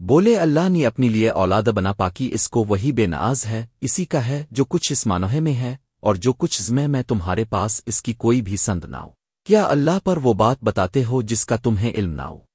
بولے اللہ نے اپنی لیے اولاد بنا پاکی اس کو وہی بے ناز ہے، اسی کا ہے جو کچھ اس مانوہے میں ہے اور جو کچھ زمے میں تمہارے پاس اس کی کوئی بھی سند نہ ہو۔ کیا اللہ پر وہ بات بتاتے ہو جس کا تمہیں علم نہ ہو؟